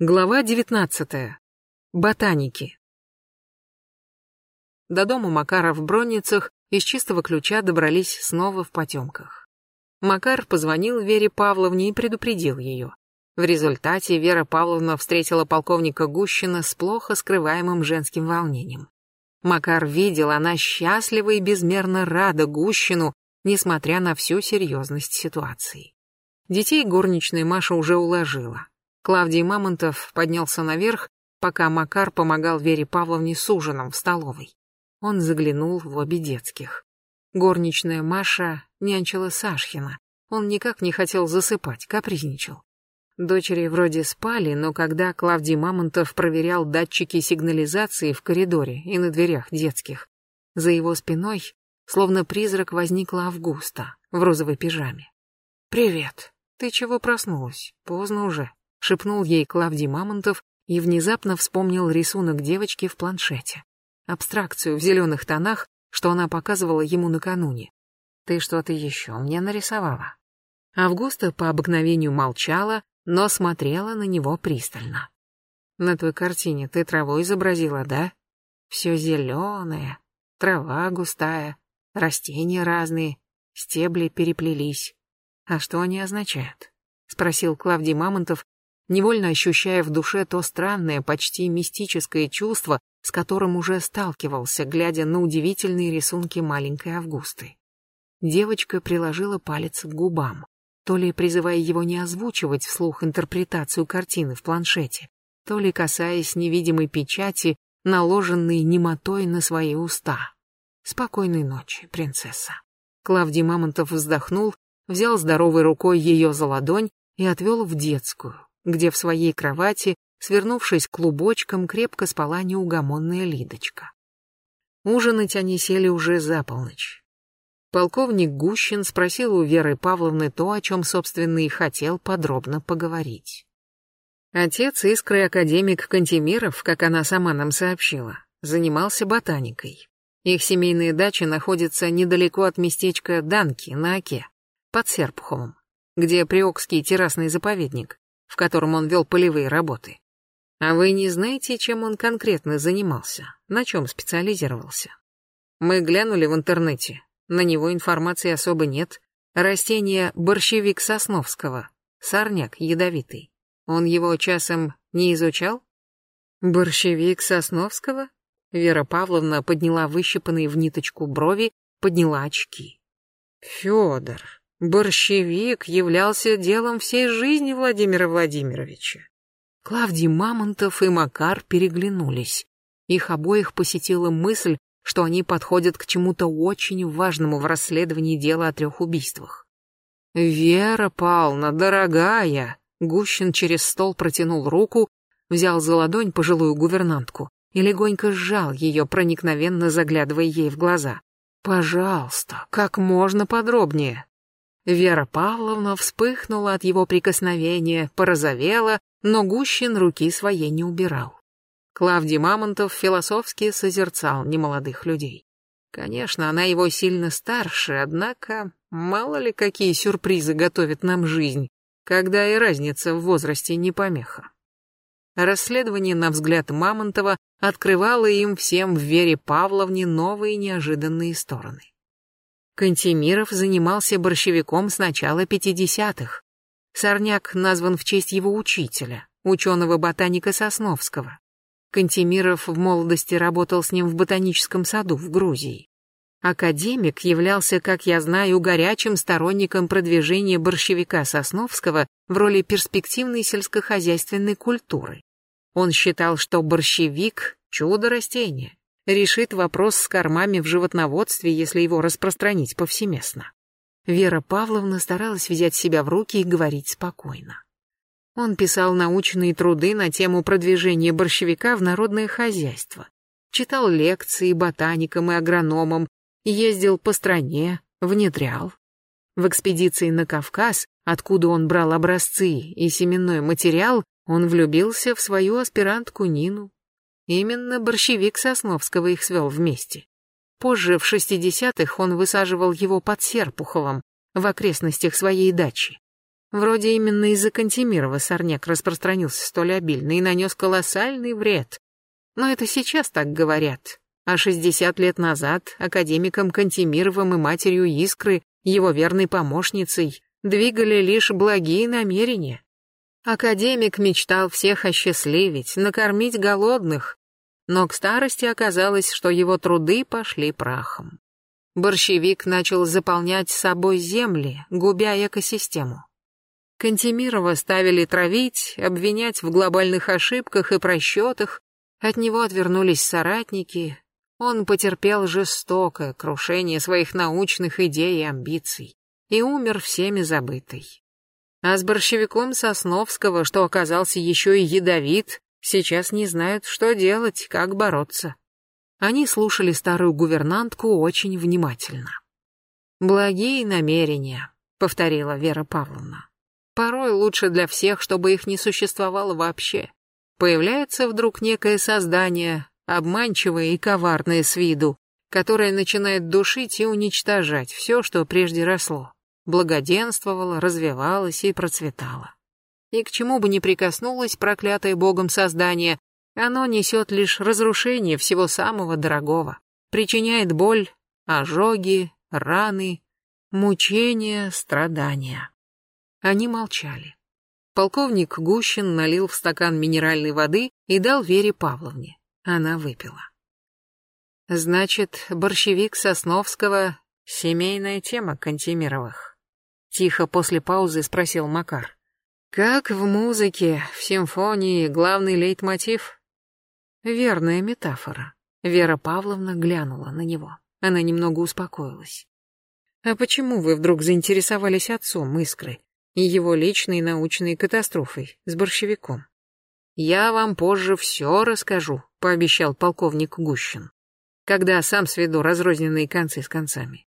Глава 19. Ботаники. До дома Макара в Бронницах из чистого ключа добрались снова в потемках. Макар позвонил Вере Павловне и предупредил ее. В результате Вера Павловна встретила полковника Гущина с плохо скрываемым женским волнением. Макар видел, она счастлива и безмерно рада Гущину, несмотря на всю серьезность ситуации. Детей горничная Маша уже уложила. Клавдий Мамонтов поднялся наверх, пока Макар помогал Вере Павловне с ужином в столовой. Он заглянул в обе детских. Горничная Маша нянчила Сашхина. Он никак не хотел засыпать, капризничал. Дочери вроде спали, но когда Клавдий Мамонтов проверял датчики сигнализации в коридоре и на дверях детских, за его спиной, словно призрак, возникла Августа в розовой пижаме. «Привет. Ты чего проснулась? Поздно уже», шепнул ей Клавдий Мамонтов и внезапно вспомнил рисунок девочки в планшете. Абстракцию в зеленых тонах, что она показывала ему накануне. «Ты что-то еще мне нарисовала?» Августа по обыкновению молчала, но смотрела на него пристально. «На той картине ты траву изобразила, да? Все зеленое, трава густая, растения разные, стебли переплелись. А что они означают?» — спросил Клавдий Мамонтов, невольно ощущая в душе то странное, почти мистическое чувство, с которым уже сталкивался, глядя на удивительные рисунки маленькой Августы. Девочка приложила палец к губам, то ли призывая его не озвучивать вслух интерпретацию картины в планшете, то ли касаясь невидимой печати, наложенной немотой на свои уста. «Спокойной ночи, принцесса». Клавдий Мамонтов вздохнул, взял здоровой рукой ее за ладонь и отвел в детскую, где в своей кровати, свернувшись клубочком, крепко спала неугомонная Лидочка. Ужинать они сели уже за полночь. Полковник Гущин спросил у Веры Павловны то, о чем, собственно, и хотел подробно поговорить. Отец искры академик Кантемиров, как она сама нам сообщила, занимался ботаникой. Их семейная дача находится недалеко от местечка Данки на Оке, под Серпуховым, где Приокский террасный заповедник в котором он вел полевые работы. А вы не знаете, чем он конкретно занимался, на чем специализировался? Мы глянули в интернете, на него информации особо нет. Растение борщевик Сосновского, сорняк ядовитый. Он его часом не изучал? Борщевик Сосновского? Вера Павловна подняла выщипанные в ниточку брови, подняла очки. Федор, Борщевик являлся делом всей жизни Владимира Владимировича. Клавдий Мамонтов и Макар переглянулись. Их обоих посетила мысль, что они подходят к чему-то очень важному в расследовании дела о трех убийствах. «Вера Павловна, дорогая!» Гущин через стол протянул руку, взял за ладонь пожилую гувернантку и легонько сжал ее, проникновенно заглядывая ей в глаза. «Пожалуйста, как можно подробнее. Вера Павловна вспыхнула от его прикосновения, порозовела, но Гущин руки своей не убирал. Клавдий Мамонтов философски созерцал немолодых людей. Конечно, она его сильно старше, однако мало ли какие сюрпризы готовит нам жизнь, когда и разница в возрасте не помеха. Расследование, на взгляд Мамонтова, открывало им всем в Вере Павловне новые неожиданные стороны. Кантемиров занимался борщевиком с начала 50-х. Сорняк назван в честь его учителя, ученого-ботаника Сосновского. Кантемиров в молодости работал с ним в ботаническом саду в Грузии. Академик являлся, как я знаю, горячим сторонником продвижения борщевика Сосновского в роли перспективной сельскохозяйственной культуры. Он считал, что борщевик – чудо растения, решит вопрос с кормами в животноводстве, если его распространить повсеместно. Вера Павловна старалась взять себя в руки и говорить спокойно. Он писал научные труды на тему продвижения борщевика в народное хозяйство, читал лекции ботаникам и агрономам, ездил по стране, внедрял. В экспедиции на Кавказ, откуда он брал образцы и семенной материал, он влюбился в свою аспирантку Нину, Именно борщевик Сосновского их свел вместе. Позже, в 60-х, он высаживал его под Серпуховым, в окрестностях своей дачи. Вроде именно из-за Кантемирова сорняк распространился столь обильно и нанес колоссальный вред. Но это сейчас так говорят. А 60 лет назад академиком Кантемировым и матерью Искры, его верной помощницей, двигали лишь благие намерения. Академик мечтал всех осчастливить, накормить голодных, но к старости оказалось, что его труды пошли прахом. Борщевик начал заполнять собой земли, губя экосистему. Кантемирова ставили травить, обвинять в глобальных ошибках и просчетах, от него отвернулись соратники, он потерпел жестокое крушение своих научных идей и амбиций и умер всеми забытый. А с борщевиком Сосновского, что оказался еще и ядовит, сейчас не знают, что делать, как бороться. Они слушали старую гувернантку очень внимательно. «Благие намерения», — повторила Вера Павловна. «Порой лучше для всех, чтобы их не существовало вообще. Появляется вдруг некое создание, обманчивое и коварное с виду, которое начинает душить и уничтожать все, что прежде росло благоденствовала, развивалась и процветала. И к чему бы ни прикоснулось проклятое Богом создание, оно несет лишь разрушение всего самого дорогого, причиняет боль, ожоги, раны, мучения, страдания. Они молчали. Полковник Гущин налил в стакан минеральной воды и дал Вере Павловне. Она выпила. Значит, борщевик Сосновского — семейная тема Кантемировых. Тихо после паузы спросил Макар. Как в музыке, в симфонии главный лейтмотив? Верная метафора. Вера Павловна глянула на него. Она немного успокоилась. А почему вы вдруг заинтересовались отцом Искры и его личной научной катастрофой с борщевиком? Я вам позже все расскажу, пообещал полковник Гущин, когда сам сведу разрозненные концы с концами.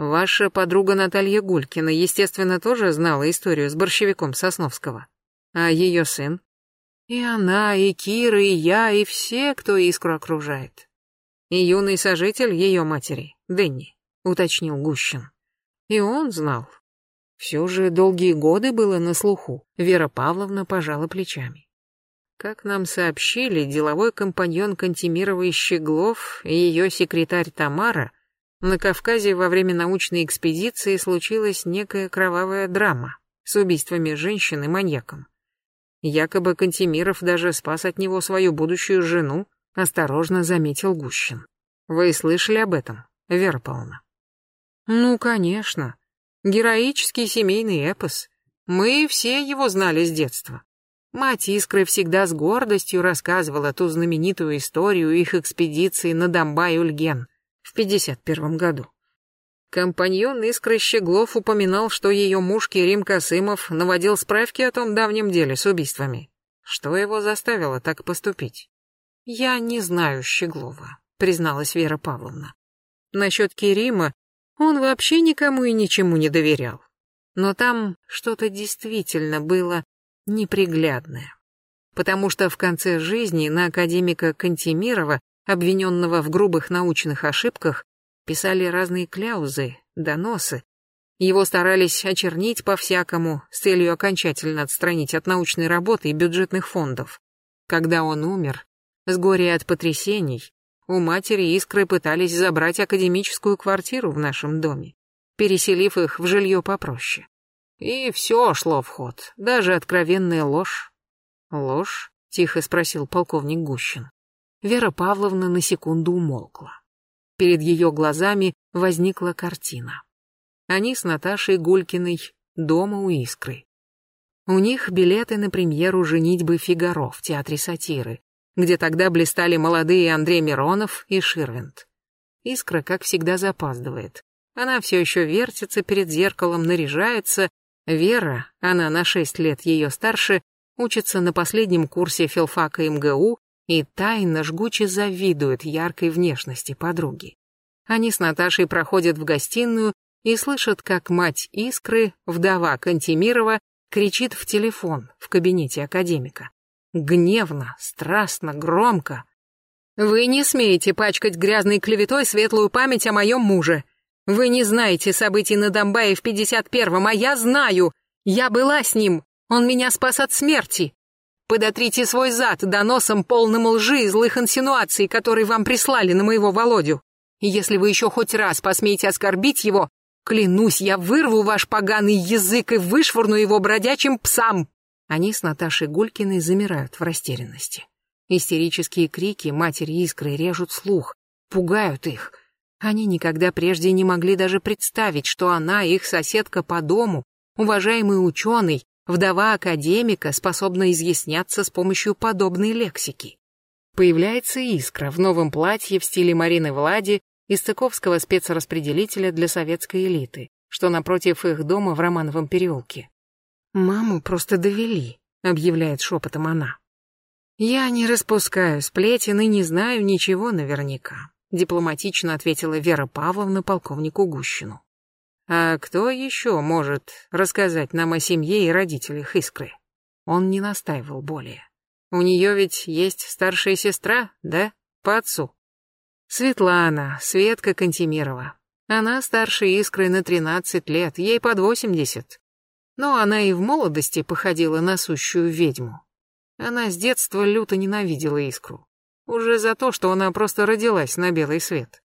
Ваша подруга Наталья Гулькина, естественно, тоже знала историю с борщевиком Сосновского. А ее сын? И она, и Кира, и я, и все, кто искру окружает. И юный сожитель ее матери, Дэнни, уточнил Гущин. И он знал. Все же долгие годы было на слуху. Вера Павловна пожала плечами. Как нам сообщили, деловой компаньон Кантемировой Щеглов и ее секретарь Тамара на Кавказе во время научной экспедиции случилась некая кровавая драма с убийствами женщин и маньяком. Якобы Кантемиров даже спас от него свою будущую жену, осторожно заметил Гущин. Вы слышали об этом, Вера Павловна? Ну, конечно. Героический семейный эпос. Мы все его знали с детства. Мать Искры всегда с гордостью рассказывала ту знаменитую историю их экспедиции на Домбай-Ульген в 51 году. Компаньон Искры Щеглов упоминал, что ее муж Керим Касымов наводил справки о том давнем деле с убийствами. Что его заставило так поступить? «Я не знаю Щеглова», — призналась Вера Павловна. Насчет Керима он вообще никому и ничему не доверял. Но там что-то действительно было неприглядное. Потому что в конце жизни на академика Кантемирова обвиненного в грубых научных ошибках, писали разные кляузы, доносы. Его старались очернить по-всякому с целью окончательно отстранить от научной работы и бюджетных фондов. Когда он умер, с горя от потрясений, у матери Искры пытались забрать академическую квартиру в нашем доме, переселив их в жилье попроще. И все шло в ход, даже откровенная ложь. «Ложь?» — тихо спросил полковник Гущин. Вера Павловна на секунду умолкла. Перед ее глазами возникла картина. Они с Наташей Гулькиной дома у Искры. У них билеты на премьеру «Женитьбы Фигаро» в Театре сатиры, где тогда блистали молодые Андрей Миронов и Ширвинд. Искра, как всегда, запаздывает. Она все еще вертится перед зеркалом, наряжается. Вера, она на шесть лет ее старше, учится на последнем курсе филфака МГУ и тайно жгуче завидует яркой внешности подруги. Они с Наташей проходят в гостиную и слышат, как мать Искры, вдова Кантемирова, кричит в телефон в кабинете академика. Гневно, страстно, громко. «Вы не смеете пачкать грязной клеветой светлую память о моем муже. Вы не знаете событий на Донбайе в 51-м, а я знаю. Я была с ним, он меня спас от смерти. Подотрите свой зад доносом полным лжи и злых инсинуаций, которые вам прислали на моего Володю. И если вы еще хоть раз посмеете оскорбить его, клянусь, я вырву ваш поганый язык и вышвырну его бродячим псам. Они с Наташей Гулькиной замирают в растерянности. Истерические крики матери Искры режут слух, пугают их. Они никогда прежде не могли даже представить, что она, их соседка по дому, уважаемый ученый, вдова академика, способна изъясняться с помощью подобной лексики. Появляется Искра в новом платье в стиле Марины Влади из Цыковского спецраспределителя для советской элиты, что напротив их дома в Романовом переулке. «Маму просто довели», — объявляет шепотом она. «Я не распускаю сплетен и не знаю ничего наверняка», — дипломатично ответила Вера Павловна полковнику Гущину. «А кто еще может рассказать нам о семье и родителях Искры?» Он не настаивал более. «У нее ведь есть старшая сестра, да? По отцу?» «Светлана, Светка Кантемирова. Она старше Искры на тринадцать лет, ей под восемьдесят. Но она и в молодости походила на сущую ведьму. Она с детства люто ненавидела Искру. Уже за то, что она просто родилась на белый свет.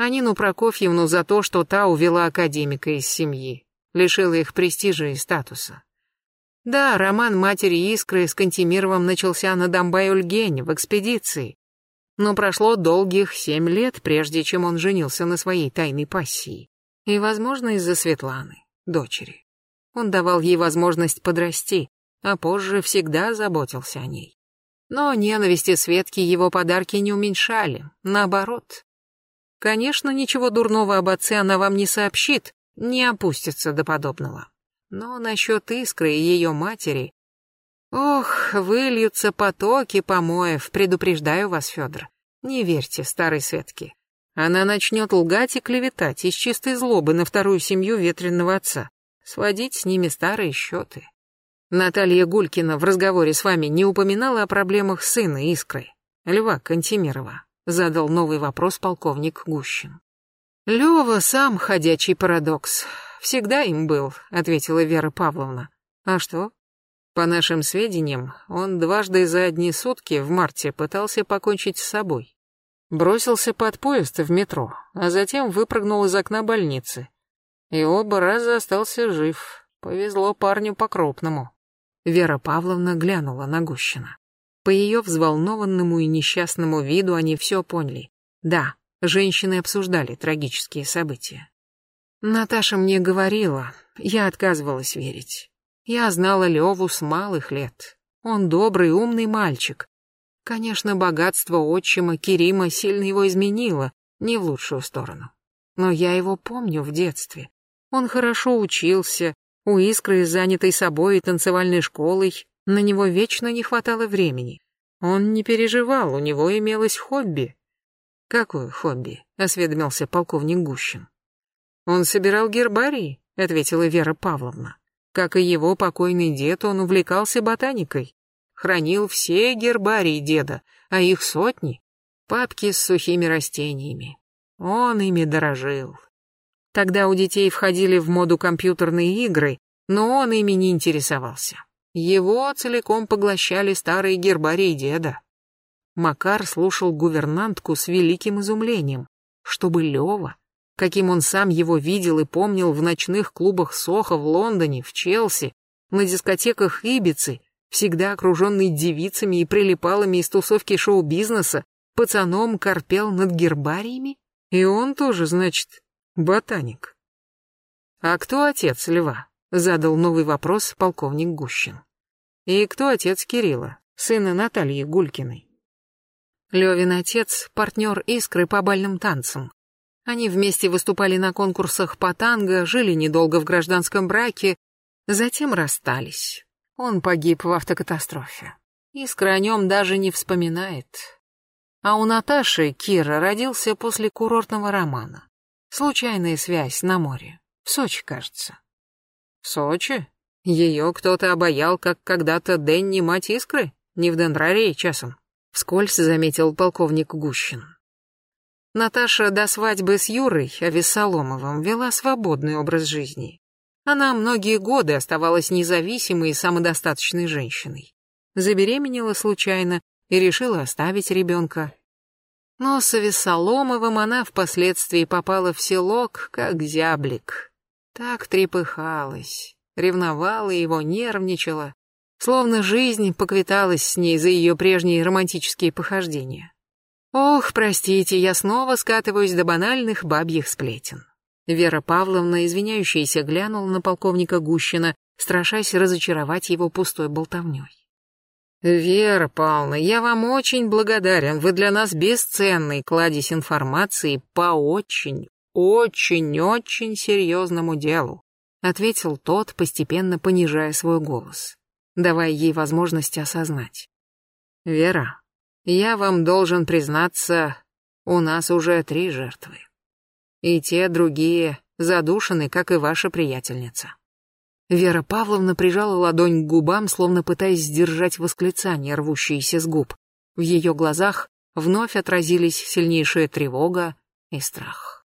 А Нину Прокофьевну за то, что та увела академика из семьи, лишила их престижа и статуса. Да, роман матери Искры с Кантемировым начался на Домбай-Ульгень в экспедиции. Но прошло долгих семь лет, прежде чем он женился на своей тайной пассии. И, возможно, из-за Светланы, дочери. Он давал ей возможность подрасти, а позже всегда заботился о ней. Но ненависти Светки его подарки не уменьшали, наоборот. Конечно, ничего дурного об отце она вам не сообщит, не опустится до подобного. Но насчет Искры и ее матери... Ох, выльются потоки помоев, предупреждаю вас, Федор. Не верьте старой Светке. Она начнет лгать и клеветать из чистой злобы на вторую семью ветреного отца сводить с ними старые счеты. Наталья Гулькина в разговоре с вами не упоминала о проблемах сына Искры, Льва Кантемирова, задал новый вопрос полковник Гущин. Лёва сам ходячий парадокс. Всегда им был, ответила Вера Павловна. А что? По нашим сведениям, он дважды за одни сутки в марте пытался покончить с собой. Бросился под поезд в метро, а затем выпрыгнул из окна больницы и оба раза остался жив. Повезло парню по-крупному. Вера Павловна глянула на Гущина. По ее взволнованному и несчастному виду они все поняли. Да, женщины обсуждали трагические события. Наташа мне говорила, я отказывалась верить. Я знала Леву с малых лет. Он добрый, умный мальчик. Конечно, богатство отчима Керима сильно его изменило, не в лучшую сторону. Но я его помню в детстве. Он хорошо учился, у Искры, занятой собой и танцевальной школой, на него вечно не хватало времени. Он не переживал, у него имелось хобби. «Какое хобби?» — осведомился полковник Гущин. «Он собирал гербарии», — ответила Вера Павловна. Как и его покойный дед, он увлекался ботаникой. Хранил все гербарии деда, а их сотни. Папки с сухими растениями. Он ими дорожил, Тогда у детей входили в моду компьютерные игры, но он ими не интересовался. Его целиком поглощали старые гербарии деда. Макар слушал гувернантку с великим изумлением, чтобы Лева, каким он сам его видел и помнил в ночных клубах Соха в Лондоне, в Челси, на дискотеках Ибицы, всегда окруженный девицами и прилипалами из тусовки шоу-бизнеса, пацаном корпел над гербариями? И он тоже, значит, Ботаник. А кто отец Льва? Задал новый вопрос полковник Гущин. И кто отец Кирилла, сына Натальи Гулькиной? Левин отец — партнер Искры по бальным танцам. Они вместе выступали на конкурсах по танго, жили недолго в гражданском браке, затем расстались. Он погиб в автокатастрофе. Искра о нем даже не вспоминает. А у Наташи Кира родился после курортного романа. Случайная связь на море. В Сочи, кажется. В Сочи? Ее кто-то обаял, как когда-то Денни мать Искры? Не в Дендрарии часом? Вскользь заметил полковник Гущин. Наташа до свадьбы с Юрой Авессаломовым вела свободный образ жизни. Она многие годы оставалась независимой и самодостаточной женщиной. Забеременела случайно и решила оставить ребенка. Но с Авессаломовым она впоследствии попала в селок, как зяблик. Так трепыхалась, ревновала его, нервничала, словно жизнь поквиталась с ней за ее прежние романтические похождения. Ох, простите, я снова скатываюсь до банальных бабьих сплетен. Вера Павловна, извиняющаяся, глянула на полковника Гущина, страшась разочаровать его пустой болтовней. «Вера Павловна, я вам очень благодарен. Вы для нас бесценный кладезь информации по очень, очень-очень серьезному делу», ответил тот, постепенно понижая свой голос, давая ей возможность осознать. «Вера, я вам должен признаться, у нас уже три жертвы. И те другие задушены, как и ваша приятельница. Вера Павловна прижала ладонь к губам, словно пытаясь сдержать восклицание, рвущиеся с губ. В ее глазах вновь отразились сильнейшая тревога и страх.